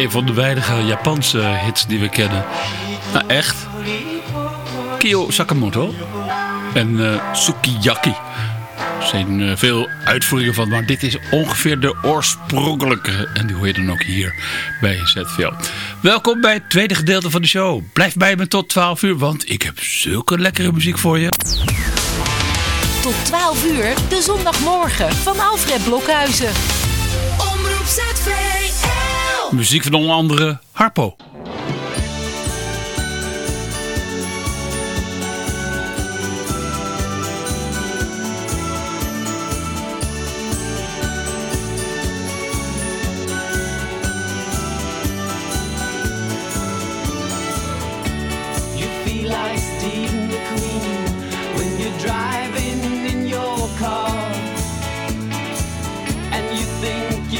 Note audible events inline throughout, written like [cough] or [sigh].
een van de weinige Japanse hits die we kennen. Nou, echt. Kyo Sakamoto en eh, Sukiyaki. Er zijn eh, veel uitvoeringen van, maar dit is ongeveer de oorspronkelijke. En die hoor je dan ook hier bij ZVL. Welkom bij het tweede gedeelte van de show. Blijf bij me tot 12 uur, want ik heb zulke lekkere muziek voor je. Tot 12 uur, de zondagmorgen van Alfred Blokhuizen. Muziek van onder andere Harpo. Driving in your car. And you think you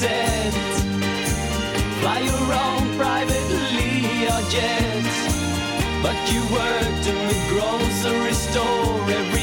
Jet set. Fly your own private jet. But you worked in the grocery store every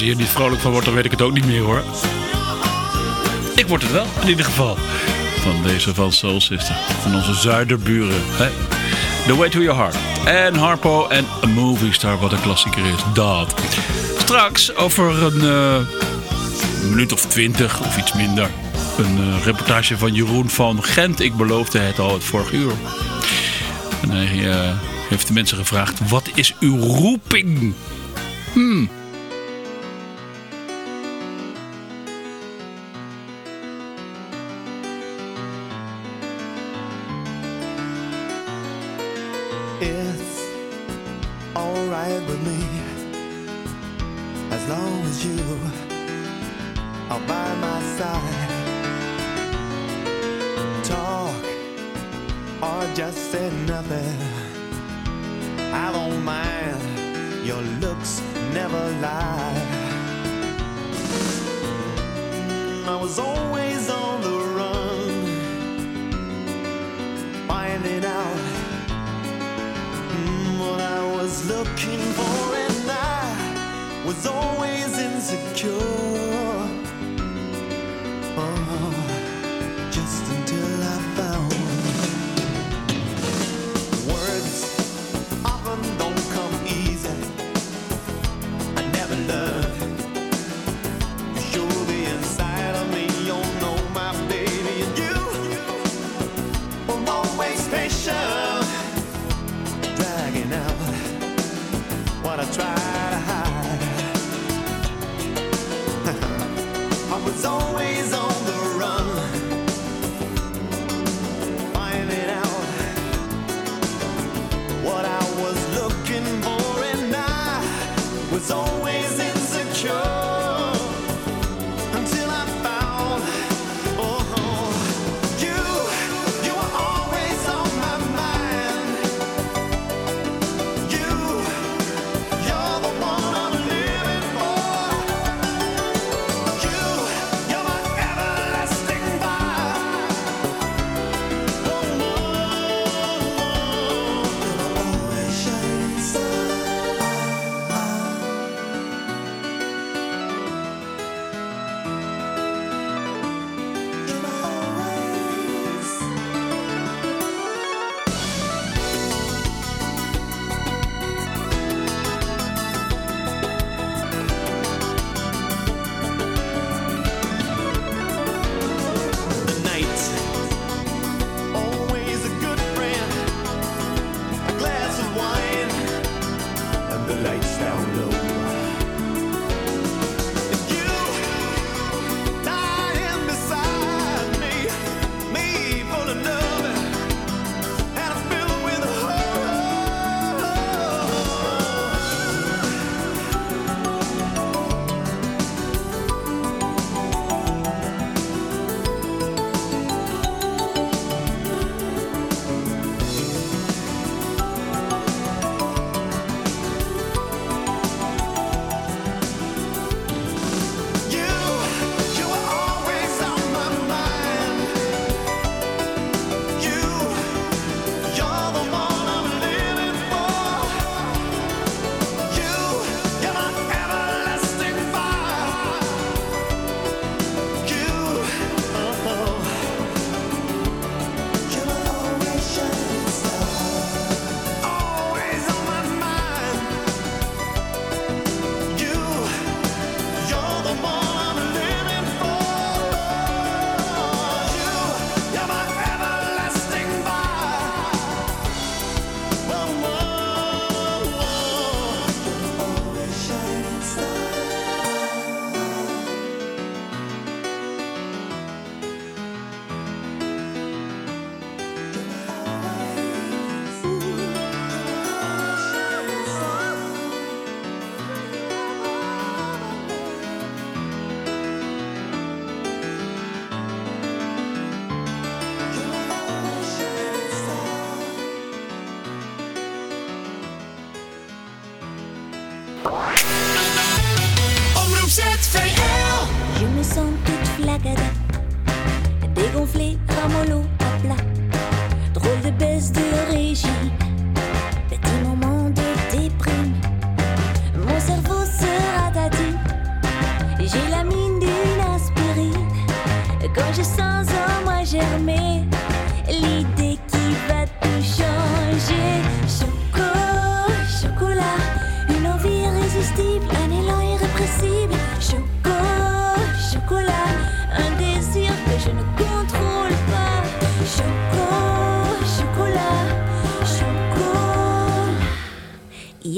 als je hier niet vrolijk van wordt, dan weet ik het ook niet meer hoor. Ik word het wel, in ieder geval. Van deze van Soul Sister. Van onze zuiderburen. Hè? The Way to Your Heart. En Harpo en A Movie Star, wat een klassieker is. Dat. Straks over een eh, minuut of twintig of iets minder. Een eh, reportage van Jeroen van Gent. Ik beloofde het al het vorige uur. En hij eh, heeft de mensen gevraagd, wat is uw roeping? Hmm.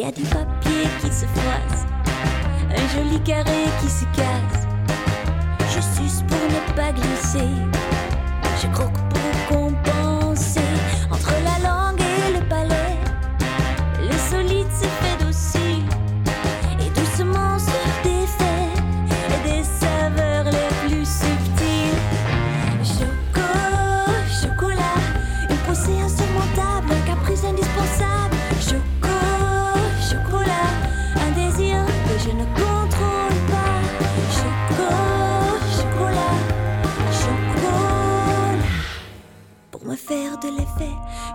y a du papier qui se froisse, un joli carré qui se casse. Je suce pour ne pas glisser.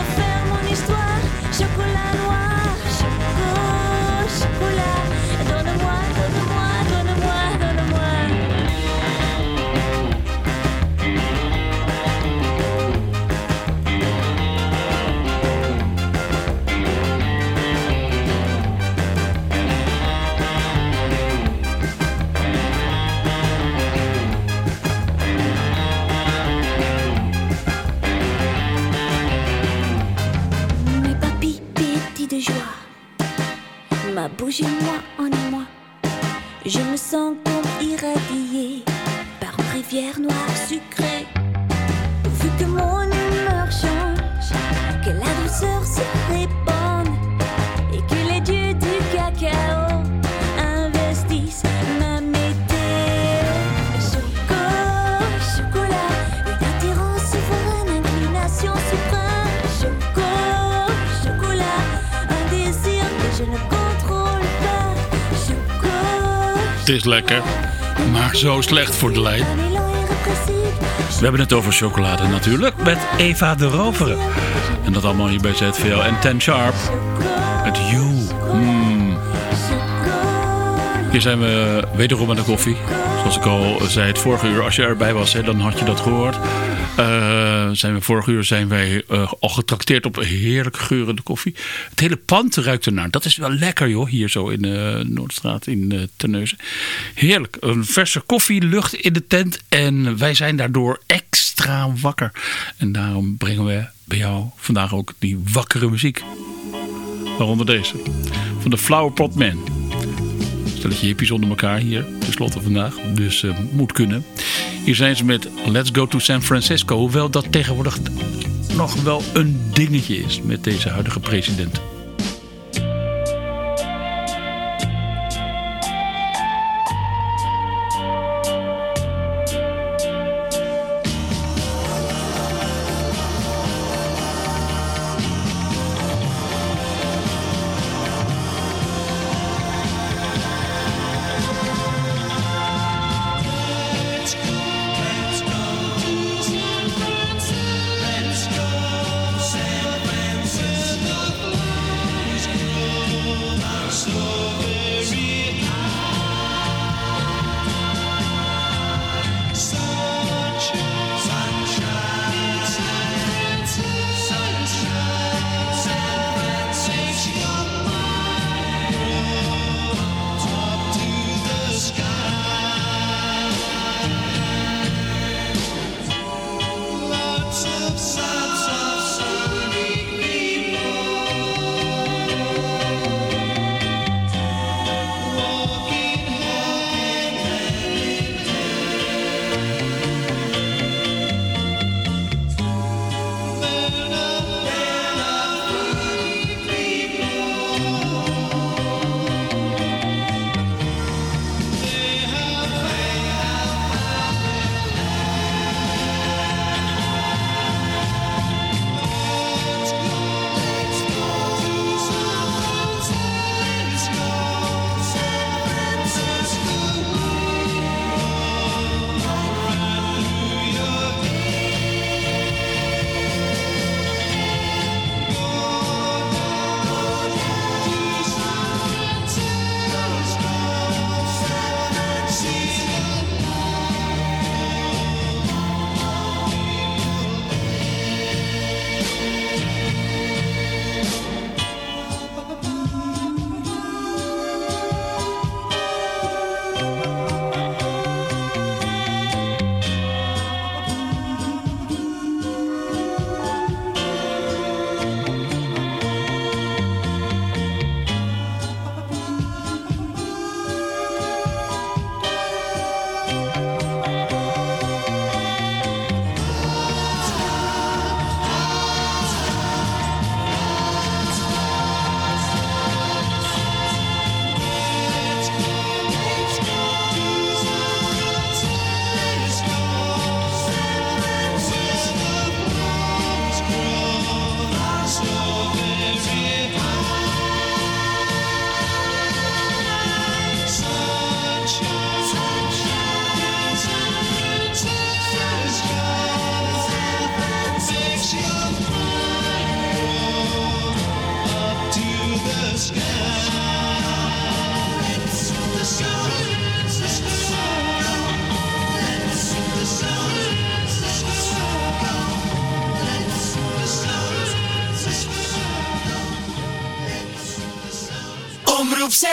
refaire mon histoire. Chocolat noir, choco, chocolat. Lekker, maar zo slecht voor de lijn. We hebben het over chocolade natuurlijk met Eva de Rovere. En dat allemaal hier bij ZVL en Ten Sharp. Met You. Mm. Hier zijn we wederom aan de koffie. Zoals ik al zei het vorige uur, als je erbij was, hè, dan had je dat gehoord. Eh, zijn we vorige uur zijn wij eh, al getrakteerd op heerlijk geurende koffie. Het hele pand ruikt ernaar. Dat is wel lekker joh, hier zo in de Noordstraat in Terneuzen. Heerlijk. Een verse koffie, lucht in de tent. En wij zijn daardoor extra wakker. En daarom brengen we bij jou vandaag ook die wakkere muziek. Waaronder deze. Van de Flower Pot Man. Stelletje hippies onder elkaar hier, tenslotte vandaag. Dus eh, moet kunnen. Hier zijn ze met Let's Go to San Francisco. Hoewel dat tegenwoordig nog wel een dingetje is met deze huidige president.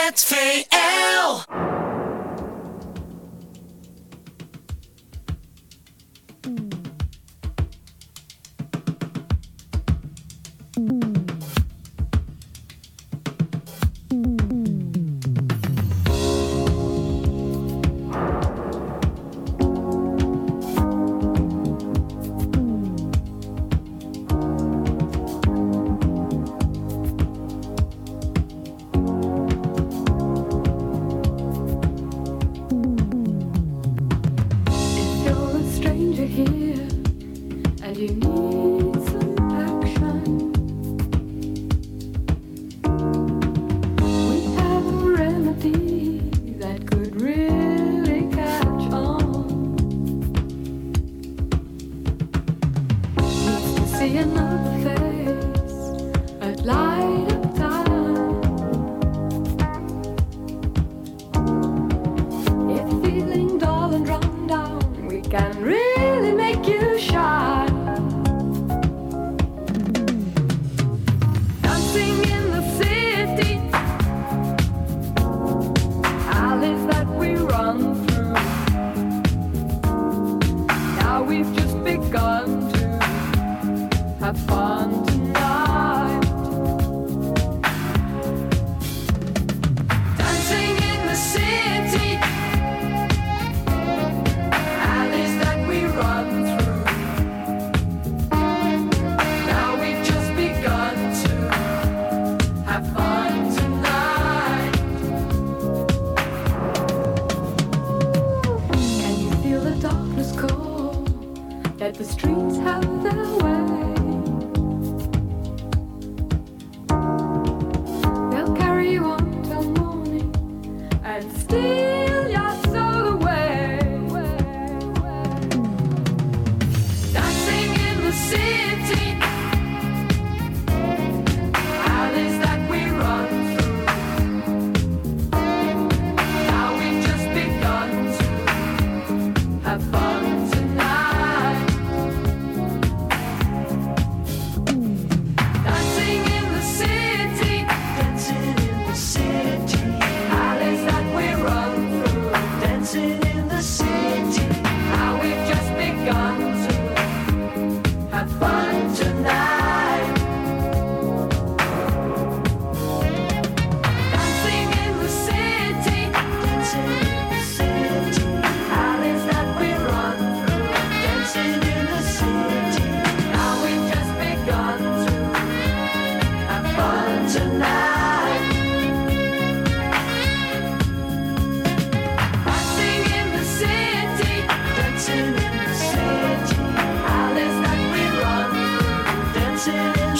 Omroep ZVL.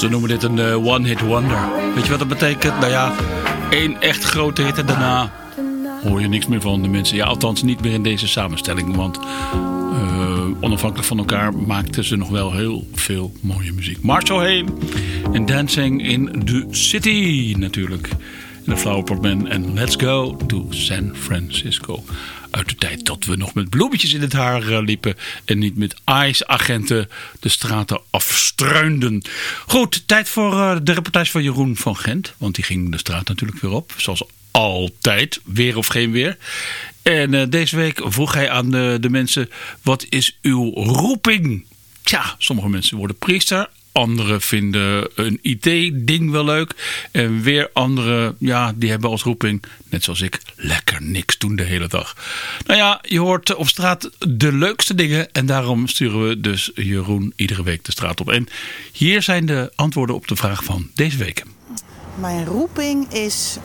Ze noemen dit een eh, one-hit wonder. Weet je wat dat betekent? Nou ja, één echt grote hit en daarna hoor je niks meer van de mensen. Ja, althans niet meer in deze samenstelling. Want eh, onafhankelijk van elkaar maakten ze nog wel heel veel mooie muziek. Marshall Haim en Dancing in the City natuurlijk. En de Flower Pot Man en Let's Go to San Francisco. Dat we nog met bloemetjes in het haar eh, liepen. En niet met ICE-agenten de straten afstruinden. Goed, tijd voor eh, de reportage van Jeroen van Gent. Want die ging de straat natuurlijk weer op. Zoals altijd. Weer of geen weer. En eh, deze week vroeg hij aan de, de mensen: wat is uw roeping? Tja, sommige mensen worden priester. Anderen vinden een IT-ding wel leuk. En weer anderen, ja, die hebben als roeping, net zoals ik, lekker niks doen de hele dag. Nou ja, je hoort op straat de leukste dingen. En daarom sturen we dus Jeroen iedere week de straat op. En hier zijn de antwoorden op de vraag van deze week. Mijn roeping is.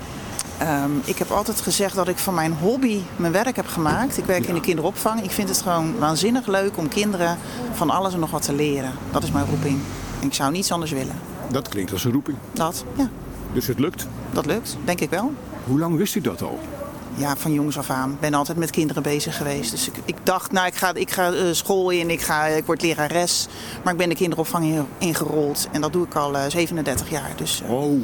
ehm, ik heb altijd gezegd dat ik van mijn hobby mijn werk heb gemaakt. Ik werk in de kinderopvang. Ik vind het gewoon waanzinnig leuk om kinderen van alles en nog wat te leren. Dat is mijn roeping. En ik zou niets anders willen. Dat klinkt als een roeping. Dat, ja, Dus het lukt. dat lukt, denk ik wel. Hoe lang wist u dat al? ja, van jongs af aan. Ik ben altijd met kinderen bezig geweest. Dus ik, ik dacht, nou, ik ga, ik ga eh, school in, ik, ga, ik word lerares. Maar ik ben de kinderopvang in- ingerold. En dat doe ik al eh, 37 jaar. Dus, eh, Oh.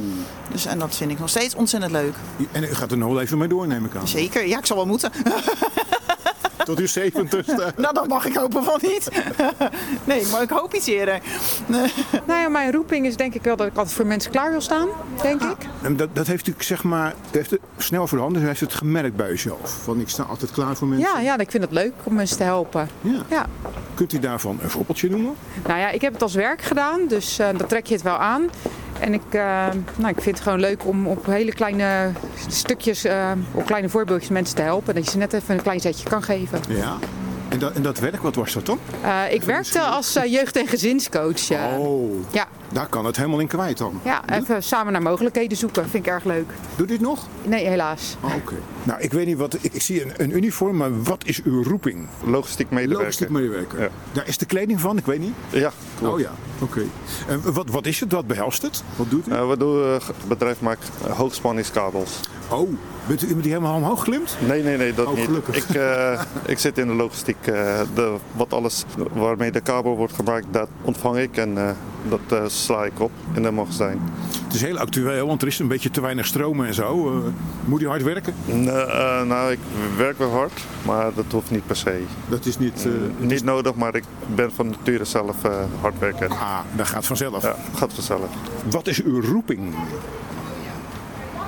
dus, en dat vind ik nog steeds ontzettend leuk. En u gaat er nog wel even mee door, neem ik aan. Zeker, ja, ik zal wel moeten. [laughs] Tot uw 70ste. [laughs] nou, dat mag ik hopen van niet. [laughs] nee, maar ik hoop iets eerder. [laughs] Nou ja, mijn roeping is denk ik wel dat ik altijd voor mensen klaar wil staan, denk ik. En dat, dat heeft u zeg maar, heeft het snel voor de hand, dus u heeft het gemerkt bij uzelf. Van ik sta altijd klaar voor mensen. Ja, ja, ik vind het leuk om mensen te helpen. Ja. Ja. Kunt u daarvan een voorbeeldje noemen? Nou ja, ik heb het als werk gedaan, dus eh dat trek je het wel aan. En ik, eh, nou, ik vind het gewoon leuk om op hele kleine stukjes, eh, op kleine voorbeeldjes mensen te helpen. Dat je ze net even een klein zetje kan geven. Ja. En dat, en dat werk, wat was dat dan? Eh, ik werkte als jeugd- en gezinscoach. Oh, Ja, daar kan het helemaal in kwijt dan. ja, even samen naar mogelijkheden zoeken. Vind ik erg leuk. Doe dit nog? Nee, helaas. Oh, Oké. Nou, ik weet niet wat. Ik, ik zie een, een uniform, maar wat is uw roeping? Logistiek medewerker. Logistiek medewerker. Ja. Daar is de kleding van, ik weet niet. Ja, klopt. Oh ja, oké. En wat, wat is het? Wat behelst het? Wat doet u? Eh, wat doe, eh, het bedrijf maakt eh, hoogspanningskabels. Oh, bent u iemand die helemaal omhoog klimt? Nee, nee, nee, dat Oh, niet. gelukkig. Ik, eh, ik zit in de logistiek. eh, de, wat alles waarmee de kabel wordt gemaakt, dat ontvang ik en eh, dat eh, sla ik op in de magazijn. Het is heel actueel, want er is een beetje te weinig stroom en zo. Eh, moet u hard werken? Nee, eh, nou, ik werk wel hard, maar dat hoeft niet per se. Dat is niet... Niet nodig, maar ik ben van nature zelf hard werken. ah, dat gaat vanzelf. Ja, gaat vanzelf. Wat is uw roeping?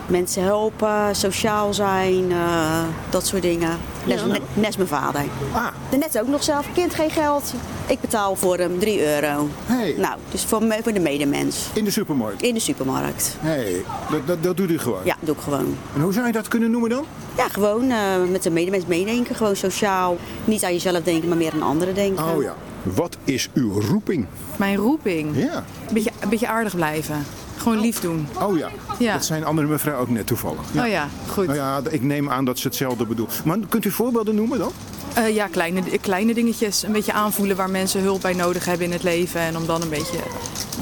Mensen helpen, sociaal zijn, eh, dat soort dingen. Net, Ja. net, net als mijn vader. Ah, Net ook nog zelf, kind geen geld. Ik betaal voor hem 3 euro. Hey. Nou, dus voor, me- voor de medemens. in de supermarkt. In de supermarkt. hey, dat, dat, dat doet u gewoon. Ja, doe ik gewoon. En hoe zou je dat kunnen noemen dan? Ja, gewoon eh, met de medemens meedenken. Gewoon sociaal. Niet aan jezelf denken, maar meer aan anderen denken. Oh ja. Wat is uw roeping? Mijn roeping. Ja. Beetje, een beetje aardig blijven. Gewoon lief doen. Oh ja. Ja. Dat zijn andere mevrouw ook net toevallig. Oh ja, goed. Nou ja, ik neem aan dat ze hetzelfde bedoelt. Maar kunt u voorbeelden noemen dan? Eh, ja, kleine, kleine dingetjes. Een beetje aanvoelen waar mensen hulp bij nodig hebben in het leven. En om dan een beetje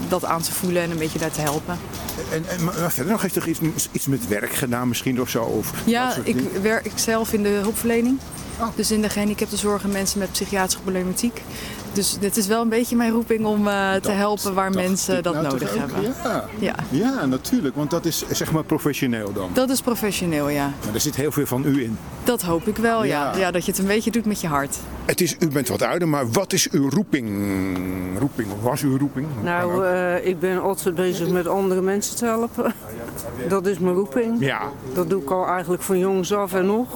dat aan te voelen en een beetje daar te helpen. En, en, maar verder nog, heeft er iets, iets met werk gedaan misschien of zo? Of Ja, ik dingen? werk ik zelf in de hulpverlening. Dus in de gehandicaptenzorg en mensen met psychiatrische problematiek. Dus dit is wel een beetje mijn roeping om eh, te Dat helpen waar mensen dat nou nodig ook? hebben. Ja. Ja. ja, natuurlijk. Want dat is zeg maar professioneel dan. Dat is professioneel, ja. Maar er zit heel veel van u in. Dat hoop ik wel, ja. Ja. ja. Dat je het een beetje doet met je hart. Het is, u bent wat ouder, maar wat is uw roeping? Roeping, of was uw roeping? Nou, eh, ik ben altijd bezig met andere mensen te helpen. Dat is mijn roeping. Ja. Dat doe ik al eigenlijk van jongs af en nog.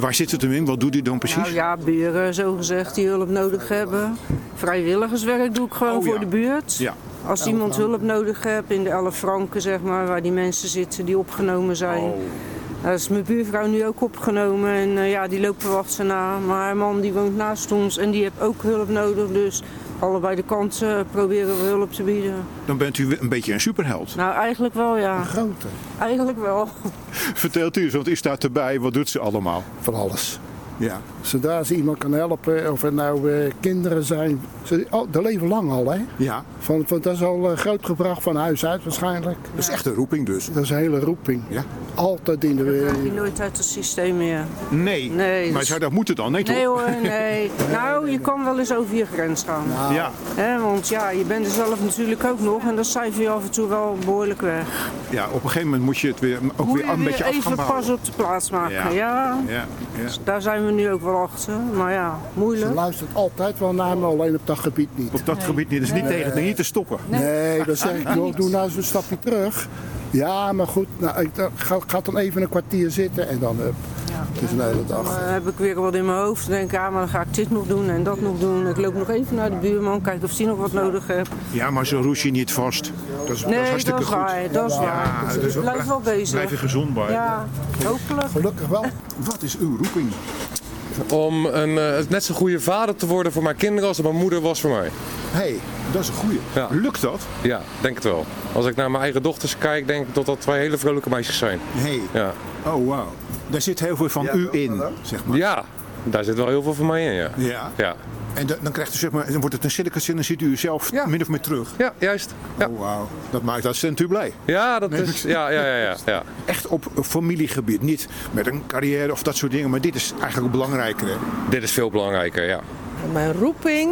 Waar zit het hem in? Wat doet u dan precies? Nou ja, buren zo gezegd die hulp nodig hebben. Vrijwilligerswerk doe ik gewoon Oh, ja. voor de buurt. Ja. Als iemand hulp nodig heeft in de 11 franken, zeg maar, waar die mensen zitten die opgenomen zijn. Oh. Daar is mijn buurvrouw nu ook opgenomen en eh, ja, die loopt er ze na. Maar haar man die woont naast ons en die heeft ook hulp nodig. Dus allebei de kanten proberen we hulp te bieden. Dan bent u een beetje een superheld. Nou, eigenlijk wel ja. Een grote. Eigenlijk wel. [laughs] Vertelt u eens, want u staat erbij. Wat doet ze allemaal? Van alles. Ja. Zodra ze iemand kan helpen, of het nou eh, kinderen zijn. Ze, oh, dat leven lang al, hè? Ja. Van, van, dat is al eh, grootgebracht van huis uit waarschijnlijk. Dat is echt een roeping dus. Dat is een hele roeping. Ja. Altijd in de Ga je nooit uit het systeem meer. Nee. Nee, maar dus- zou dat moeten dan? Nee? Nee hoor, nee. Nou, je kan wel eens over je grens gaan. Ja. Hè, want ja, je bent er zelf natuurlijk ook nog en dat cijfer je af en toe wel behoorlijk weg. Ja, op een gegeven moment moet je het weer, ook Moet weer je een beetje af even gaan bouwen. pas op de plaats maken. Ja. Ja. Ja, ja. Daar zijn we nu ook wel achter. Maar ja, Ze moeilijk. luistert altijd wel naar me, alleen op dat gebied niet. Op dat gebied niet. Dat is niet tegen, niet te stoppen. Nee, dan zeg ik, [laughs] joh, doe nou eens een stapje terug. Ja, maar goed, nou, ik dan ga, ga dan even een kwartier zitten en dan hup. Het is een hele Dan dag. eh, heb ik weer wat in mijn hoofd. Dan denk ik, ja, maar dan ga ik dit nog doen en dat nog doen. Ik loop nog even naar de buurman, kijken of die nog wat nodig heeft. Ja, maar zo roes je niet vast. Dat is, dat is Nee, hartstikke dat is goed. waar. Dat is waar. Ja, Dus dus blijf wel bezig. Blijf je gezond bij. Ja, hopelijk. Gelukkig wel. Wat is uw roeping? Om een eh, net zo goede vader te worden voor mijn kinderen als dat mijn moeder was voor mij. Hé, hey, dat is een goeie. Ja. Lukt dat? Ja, denk het wel. Als ik naar mijn eigen dochters kijk, denk ik dat dat twee hele vrolijke meisjes zijn. Hey. Ja. Oh, wauw. Daar zit heel veel van u in, zeg maar. Ja, daar zit wel heel veel van mij in, ja. Ja. Ja. En dan, dan, krijgt u, zeg maar, dan wordt het een circus en dan ziet u zelf min of meer terug. Ja, juist. Ja. Oh, wauw. Dat maakt dat u blij. Ja, dat Nee, is... Ja, ja, ja, ja, ja. Echt op familiegebied. Niet met een carrière of dat soort dingen. Maar dit is eigenlijk ook belangrijker. Hè? Dit is veel belangrijker, ja. Mijn roeping,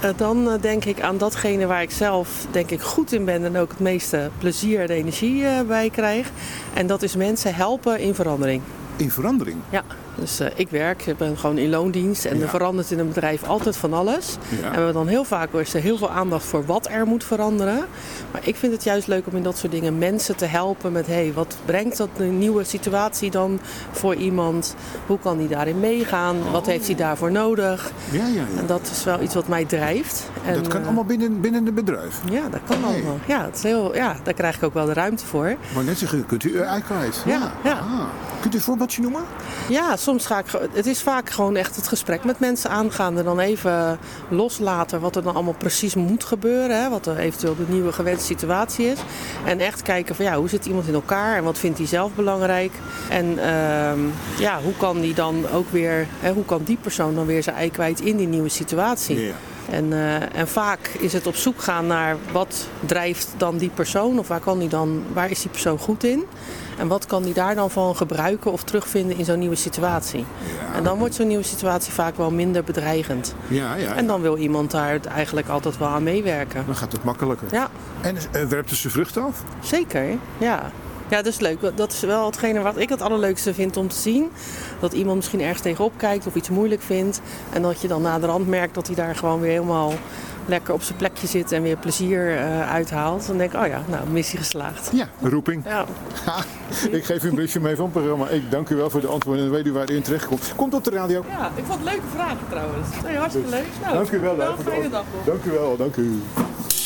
eh, dan eh, denk ik aan datgene waar ik zelf denk ik goed in ben en ook het meeste plezier en energie eh, bij krijg. En dat is mensen helpen in verandering. In verandering? Ja, dus eh, ik werk, ik ben gewoon in loondienst en Ja. er verandert in een bedrijf altijd van alles. Ja. En we hebben dan heel vaak is er heel veel aandacht voor wat er moet veranderen. Maar ik vind het juist leuk om in dat soort dingen mensen te helpen met hey, wat brengt dat een nieuwe situatie dan voor iemand? Hoe kan die daarin meegaan? Wat heeft hij daarvoor nodig? Ja, ja, ja. En dat is wel iets wat mij drijft. En, dat kan eh, allemaal binnen, binnen het bedrijf. Ja, dat kan allemaal. Ja, het is heel, ja, daar krijg ik ook wel de ruimte voor. Maar net zeggen, kunt u uw ei kwijt? Ja, ja. Ah. Kunt u een voorbeeldje noemen? Ja, soms ga ik. Het is vaak gewoon echt het gesprek met mensen aangaan. En dan even loslaten wat er dan allemaal precies moet gebeuren. Hè, wat er eventueel de nieuwe gewenste situatie is. En echt kijken van ja, hoe zit iemand in elkaar en wat vindt hij zelf belangrijk. En ehm, ja, hoe kan die dan ook weer. Hè, hoe kan die persoon dan weer zijn ei kwijt in die nieuwe situatie? En, eh, en vaak is het op zoek gaan naar wat drijft dan die persoon of waar, kan die dan, waar is die persoon goed in? En wat kan die daar dan van gebruiken of terugvinden in zo'n nieuwe situatie? En dan wordt zo'n nieuwe situatie vaak wel minder bedreigend. Ja, ja. En dan wil iemand daar eigenlijk altijd wel aan meewerken. Dan gaat het makkelijker. Ja. En eh, werpt u zijn vruchten af? Zeker, ja. Ja, dat is leuk. Dat is wel hetgene wat ik het allerleukste vind om te zien. Dat iemand misschien ergens tegenop kijkt of iets moeilijk vindt. En dat je dan naderhand merkt dat hij daar gewoon weer helemaal lekker op zijn plekje zit en weer plezier eh, uithaalt. Dan denk ik, oh ja, nou, missie geslaagd. Ja, roeping. Ja. Ha, ik geef u een briefje mee van het programma. Ik dank u wel voor de antwoorden en weet u waar u in terecht komt. Komt op de radio. Ja, ik vond het leuke vragen trouwens. Nee, hartstikke leuk. Nou, dank u wel. een fijne dag nog. Dank u wel, dank u.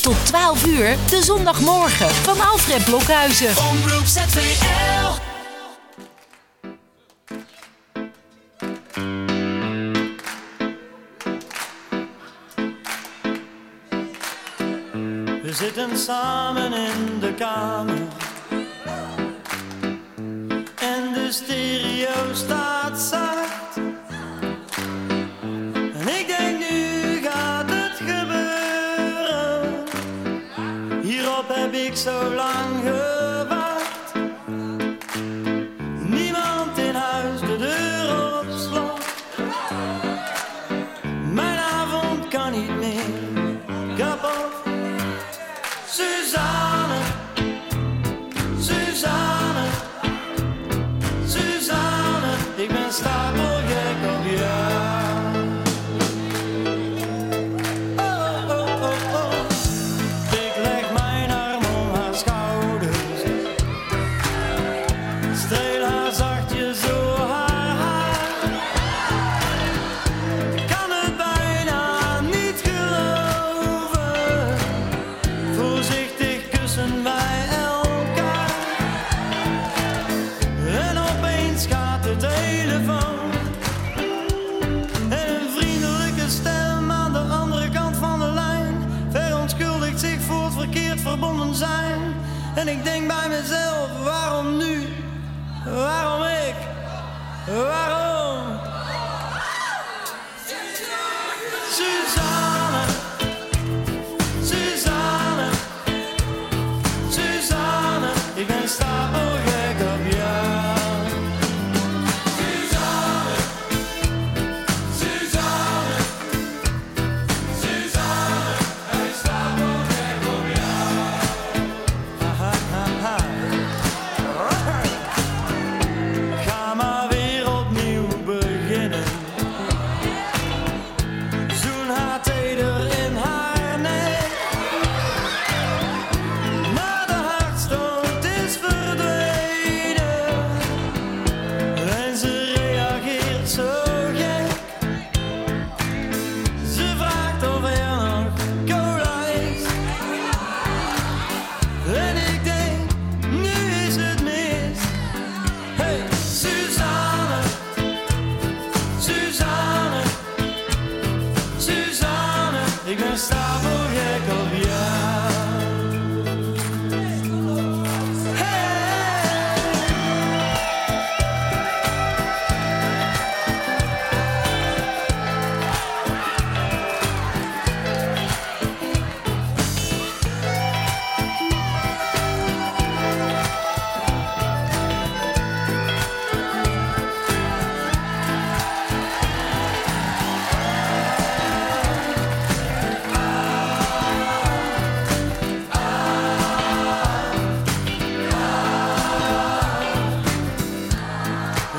Tot 12 uur, de zondagmorgen van Alfred Blokhuizen. Omroep ZVL. We zitten samen in de kamer. Heb ik En ik denk bij mezelf, waarom nu? Waarom ik? Waarom?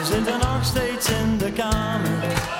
zitten nog steeds in de kamer.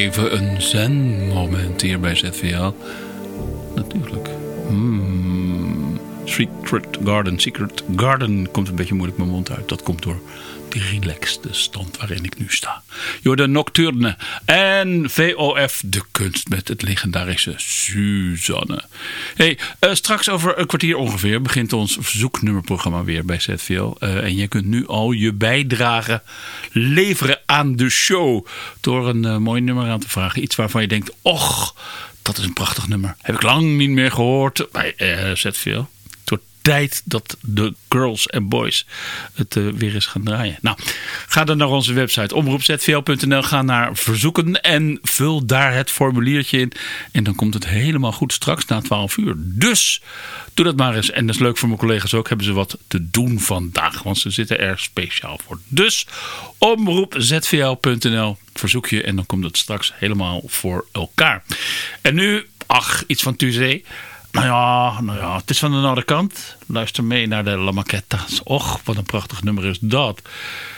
Even een zen-moment hier bij ZVL. Natuurlijk. Hmm. Secret Garden. Secret Garden komt een beetje moeilijk mijn mond uit. Dat komt door die relaxte stand waarin ik nu sta. Jorde Nocturne en VOF De Kunst met het legendarische Suzanne. Hey, eh, straks over een kwartier ongeveer begint ons verzoeknummerprogramma weer bij ZVL. Eh, en je kunt nu al je bijdrage leveren aan de show. Door een eh, mooi nummer aan te vragen. Iets waarvan je denkt, och, dat is een prachtig nummer. Heb ik lang niet meer gehoord bij ZVL. Tijd dat de girls en boys het eh, weer eens gaan draaien. Nou, ga dan naar onze website omroepzvl.nl. Ga naar verzoeken en vul daar het formuliertje in. En dan komt het helemaal goed straks na 12 uur. Dus doe dat maar eens. En dat is leuk voor mijn collega's ook. Hebben ze wat te doen vandaag. Want ze zitten er speciaal voor. Dus omroepzvl.nl. Verzoek je en dan komt het straks helemaal voor elkaar. En nu, ach, iets van Tuzé. Nou ja, nou ja, het is van de andere kant. Luister mee naar de La Maquetta's. Och, wat een prachtig nummer is dat.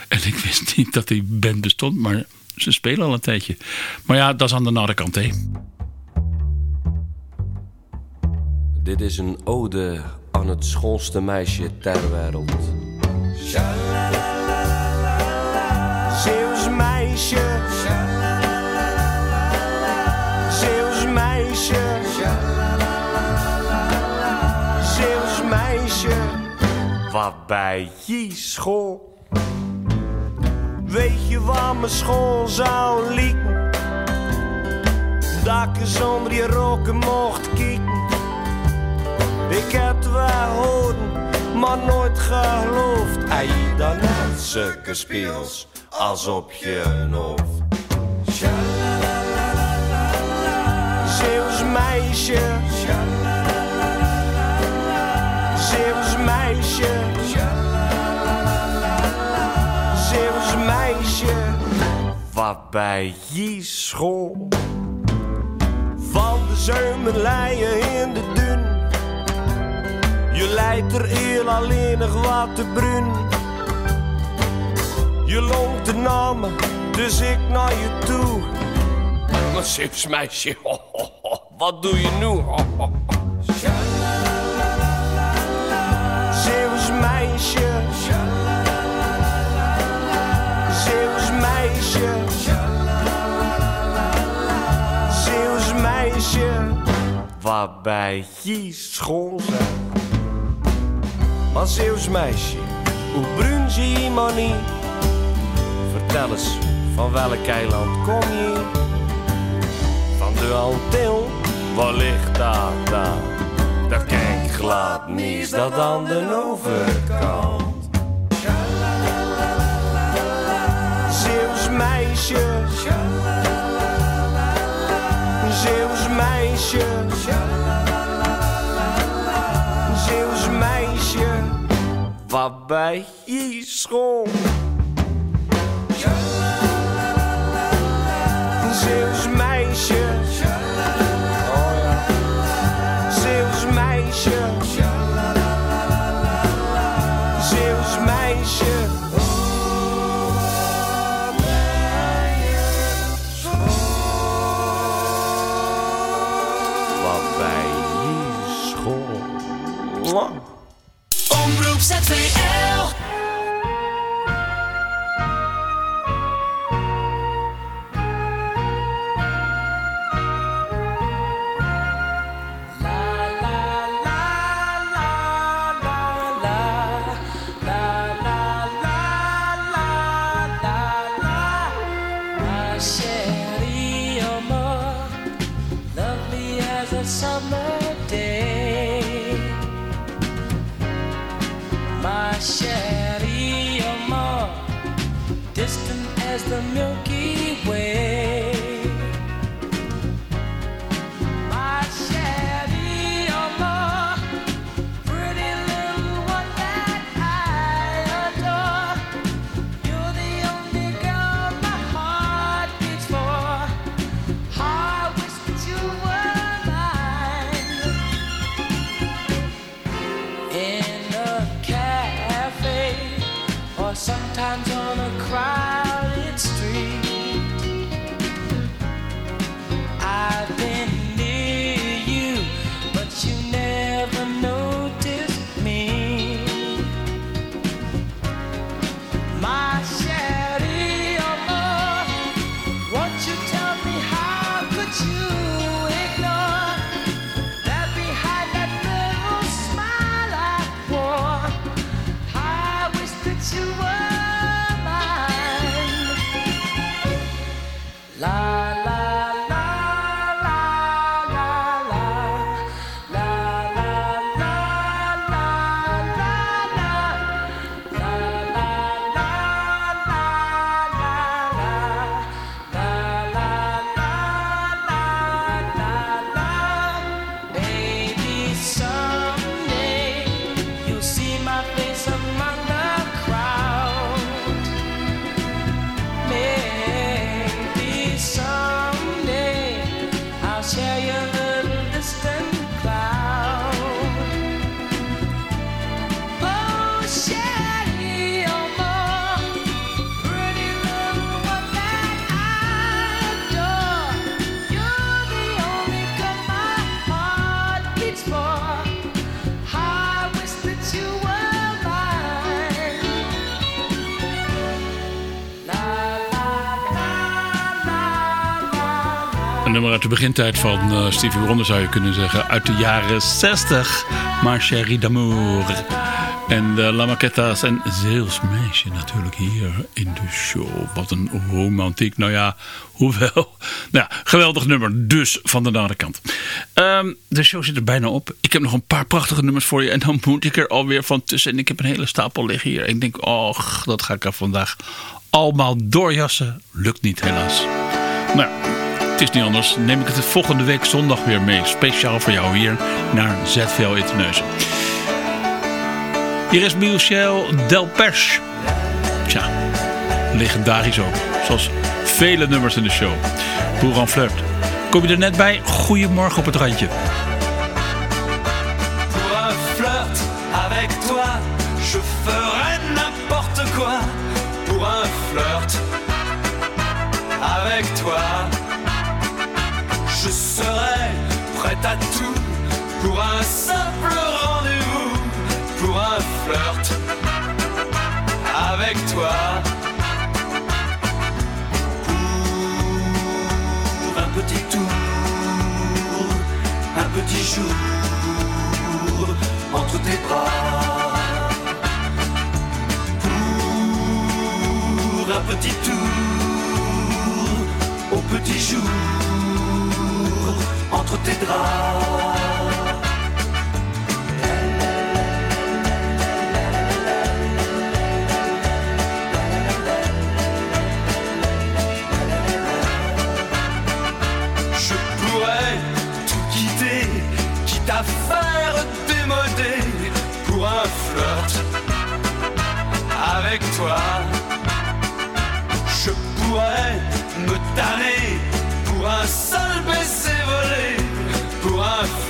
En ik wist niet dat die band bestond, maar ze spelen al een tijdje. Maar ja, dat is aan de andere kant, hè. Dit is een ode aan het schoonste meisje ter wereld. Zeeuws meisje. Zeeuws meisje. Wat bij je school? Weet je waar mijn school zou lieken? Dat ik eens onder je rokken mocht kijken. Ik heb het wel horen, maar nooit geloofd. Hij dan net zulke speels als op je hoofd. Zeeuws meisje. Wat bij je school. Van de zeumerleien in de dun. Je leidt er heel alleenig wat te brun. Je longt de namen, dus ik naar je toe. Maar Zeeuws meisje, ho, ho, ho, wat doe je nu? [laughs] Zeeuws meisje. Zeeuws meisje. Zeeuws meisje. Wat bij je school zijn. Maar Zeeuws meisje, hoe bruin zie je maar niet? Vertel eens, van welk eiland kom je? Van de Antil, waar ligt dat dan? Dat kijk glad niet, dat aan de overkant? Zeus, menincho, Zeus, mancha, Deus mancha, vá bem isso. Zeus, mancha. sometimes wanna cry. Uit de begintijd van eh, Stevie Wonder zou je kunnen zeggen. Uit de jaren 60. Maar Chérie d'amour. En de La Maquetta's en Zeels meisje natuurlijk hier in de show. Wat een romantiek. Nou ja, hoewel. [laughs] Nou, ja, geweldig nummer dus van de andere kant. Ehm, de show zit er bijna op. Ik heb nog een paar prachtige nummers voor je. En dan moet ik er alweer van tussen. En ik heb een hele stapel liggen hier. Ik denk, och, dat ga ik er vandaag allemaal doorjassen. Lukt niet helaas. Nou, is niet anders. Neem ik het de volgende week zondag weer mee. Speciaal voor jou hier naar ZVL in Terneuzen. Hier is Michel Delpech. Tja, legendarisch ook. Zoals vele nummers in de show. Pour en flirt. Kom je er net bij? Goedemorgen op het randje. Avec toi, à tout. Pour un simple rendez-vous, pour un flirt avec toi. Pour un petit tour, un petit jour entre tes bras. Pour un petit tour, au petit jour entre tes draps. Je pourrais tout quitter, quitte à faire démoder pour un flirt avec toi. Je pourrais me tanner pour un seul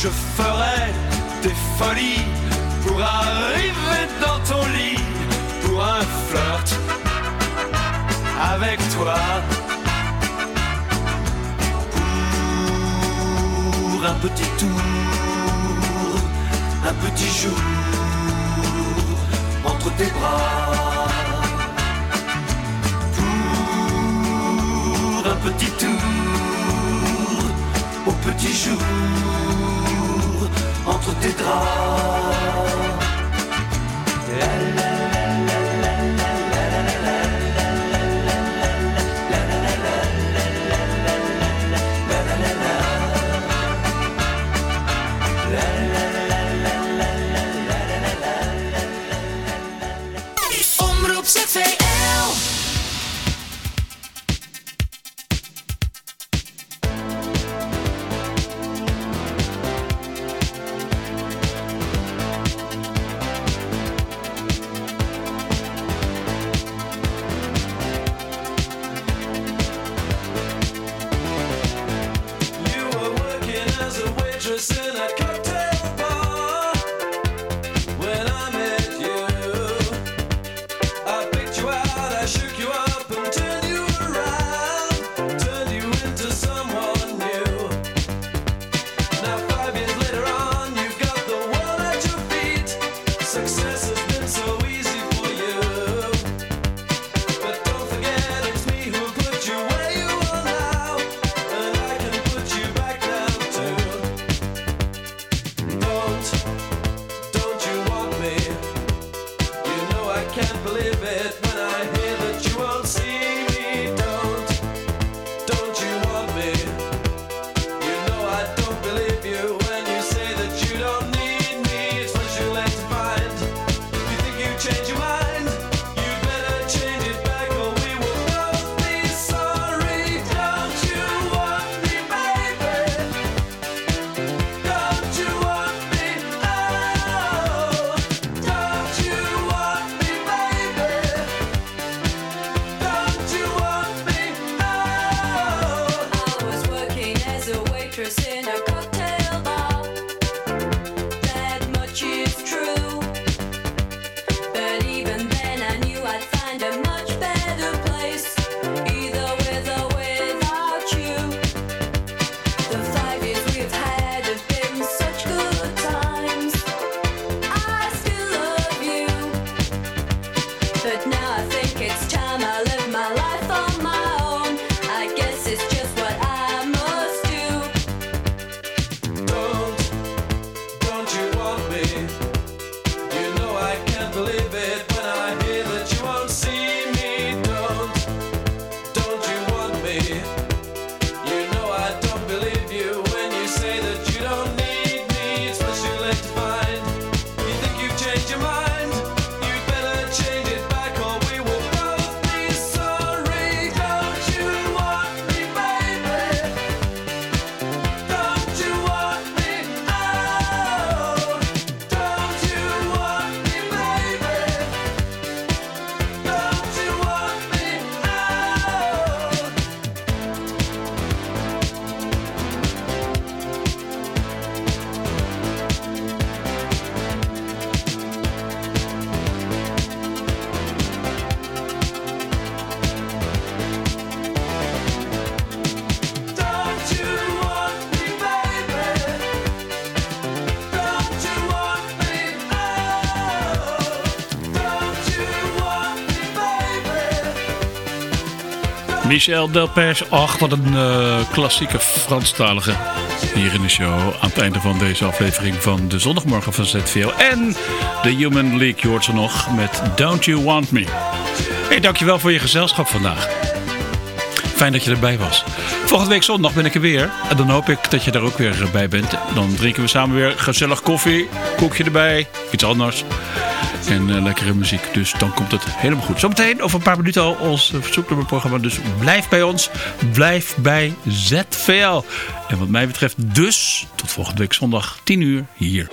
Je ferai des folies pour arriver dans ton lit pour un flirt avec toi. Pour un petit tour, un petit jour entre tes bras. Pour un petit tour, petit jour entre tes draps. Michel Delpech, ach wat een eh, klassieke Franstalige hier in de show. Aan het einde van deze aflevering van de zondagmorgen van ZVL. En de Human League, je nog met Don't You Want Me. Hey, dankjewel voor je gezelschap vandaag. Fijn dat je erbij was. Volgende week zondag ben ik er weer. En dan hoop ik dat je er ook weer bij bent. Dan drinken we samen weer gezellig koffie. Koekje erbij. Iets anders. En eh, lekkere muziek. Dus dan komt het helemaal goed. Zometeen over een paar minuten al ons uh, verzoeknummerprogramma. Dus blijf bij ons. Blijf bij ZVL. En wat mij betreft dus tot volgende week zondag 10 uur hier.